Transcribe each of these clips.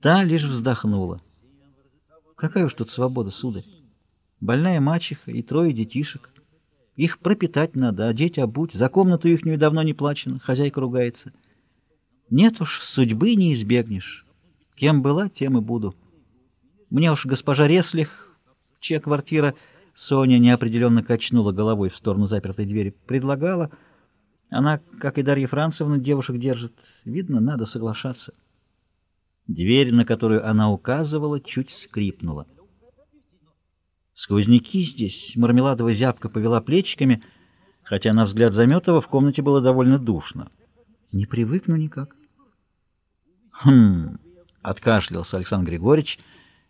Та лишь вздохнула. Какая уж тут свобода, сударь. Больная мачеха и трое детишек. Их пропитать надо, одеть, обуть. За комнату ихнюю давно не плачено, хозяйка ругается. Нет уж, судьбы не избегнешь. Кем была, тем и буду. Мне уж госпожа Реслих, чья квартира, Соня неопределенно качнула головой в сторону запертой двери, предлагала. Она, как и Дарья Францевна, девушек держит. Видно, надо соглашаться. Дверь, на которую она указывала, чуть скрипнула. Сквозняки здесь, мармеладовая зябка повела плечиками, хотя, на взгляд Заметова, в комнате было довольно душно. Не привыкну никак. Хм, откашлялся Александр Григорьевич,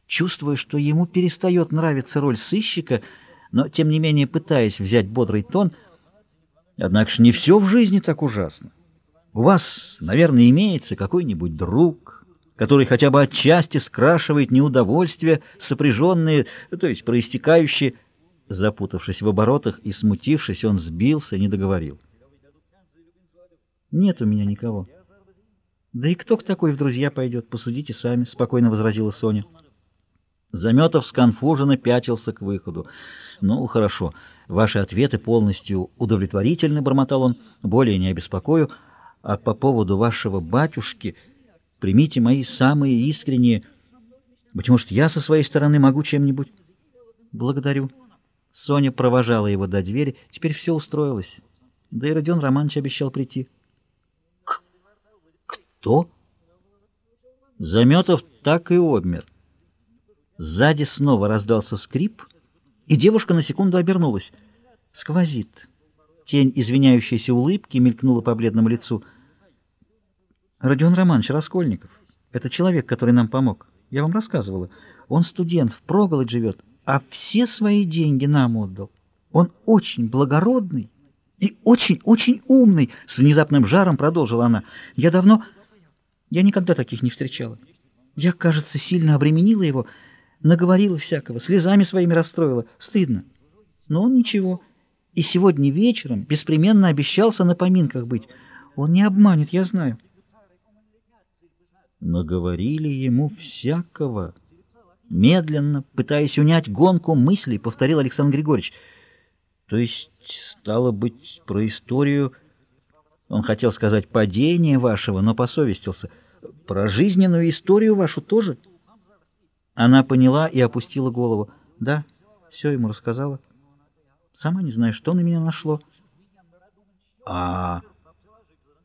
чувствуя, что ему перестает нравиться роль сыщика, но, тем не менее, пытаясь взять бодрый тон, однако ж не все в жизни так ужасно. У вас, наверное, имеется какой-нибудь друг, который хотя бы отчасти скрашивает неудовольствия, сопряженные, то есть проистекающие. Запутавшись в оборотах и смутившись, он сбился, не договорил. «Нет у меня никого». «Да и кто к такой в друзья пойдет, посудите сами», — спокойно возразила Соня. Заметов сконфуженно пятился к выходу. «Ну, хорошо, ваши ответы полностью удовлетворительны», — бормотал он, — «более не обеспокою. А по поводу вашего батюшки...» Примите мои самые искренние... Быть может, я со своей стороны могу чем-нибудь... Благодарю. Соня провожала его до двери. Теперь все устроилось. Да и Родион Романович обещал прийти. К... Кто? Заметов так и обмер. Сзади снова раздался скрип, и девушка на секунду обернулась. Сквозит. Тень извиняющейся улыбки мелькнула по бледному лицу — Родион Романович Раскольников. Это человек, который нам помог. Я вам рассказывала. Он студент, в проголодь живет, а все свои деньги нам отдал. Он очень благородный и очень-очень умный, с внезапным жаром продолжила она. Я давно... Я никогда таких не встречала. Я, кажется, сильно обременила его, наговорила всякого, слезами своими расстроила. Стыдно. Но он ничего. И сегодня вечером беспременно обещался на поминках быть. Он не обманет, я знаю. Наговорили ему всякого. Медленно, пытаясь унять гонку мыслей, повторил Александр Григорьевич. То есть, стало быть, про историю... Он хотел сказать падение вашего, но посовестился. Про жизненную историю вашу тоже? Она поняла и опустила голову. Да, все ему рассказала. Сама не знаю, что на меня нашло. А...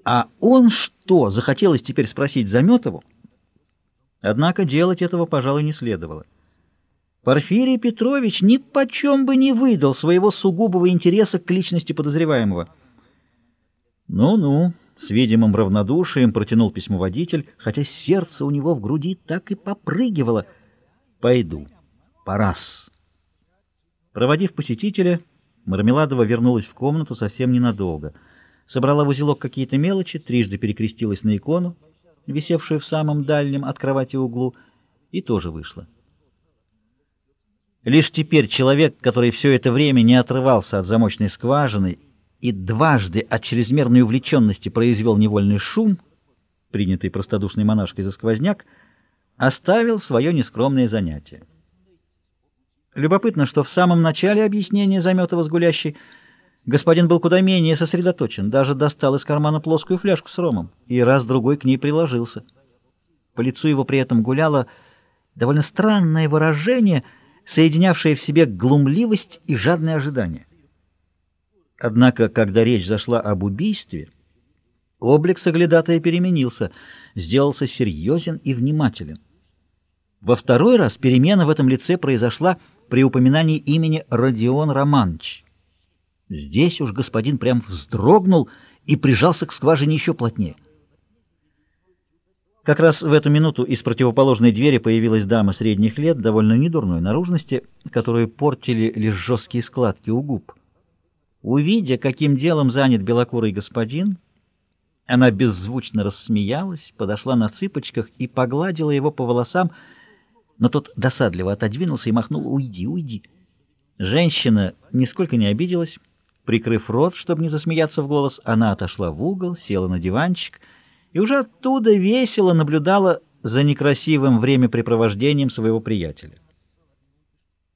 А он что, захотелось теперь спросить Заметову? Однако делать этого, пожалуй, не следовало. Порфирий Петрович ни почем бы не выдал своего сугубого интереса к личности подозреваемого. «Ну-ну», — с видимым равнодушием протянул письмоводитель, хотя сердце у него в груди так и попрыгивало. «Пойду. Пораз». Проводив посетителя, Мармеладова вернулась в комнату совсем ненадолго — собрала в узелок какие-то мелочи, трижды перекрестилась на икону, висевшую в самом дальнем от кровати углу, и тоже вышла. Лишь теперь человек, который все это время не отрывался от замочной скважины и дважды от чрезмерной увлеченности произвел невольный шум, принятый простодушной монашкой за сквозняк, оставил свое нескромное занятие. Любопытно, что в самом начале объяснения Заметова с гулящей Господин был куда менее сосредоточен, даже достал из кармана плоскую фляжку с ромом и раз-другой к ней приложился. По лицу его при этом гуляло довольно странное выражение, соединявшее в себе глумливость и жадное ожидание. Однако, когда речь зашла об убийстве, облик соглядатая переменился, сделался серьезен и внимателен. Во второй раз перемена в этом лице произошла при упоминании имени Родион Романович. Здесь уж господин прям вздрогнул и прижался к скважине еще плотнее. Как раз в эту минуту из противоположной двери появилась дама средних лет, довольно недурной наружности, которую портили лишь жесткие складки у губ. Увидя, каким делом занят белокурый господин, она беззвучно рассмеялась, подошла на цыпочках и погладила его по волосам, но тот досадливо отодвинулся и махнул «Уйди, уйди». Женщина нисколько не обиделась, Прикрыв рот, чтобы не засмеяться в голос, она отошла в угол, села на диванчик и уже оттуда весело наблюдала за некрасивым времяпрепровождением своего приятеля.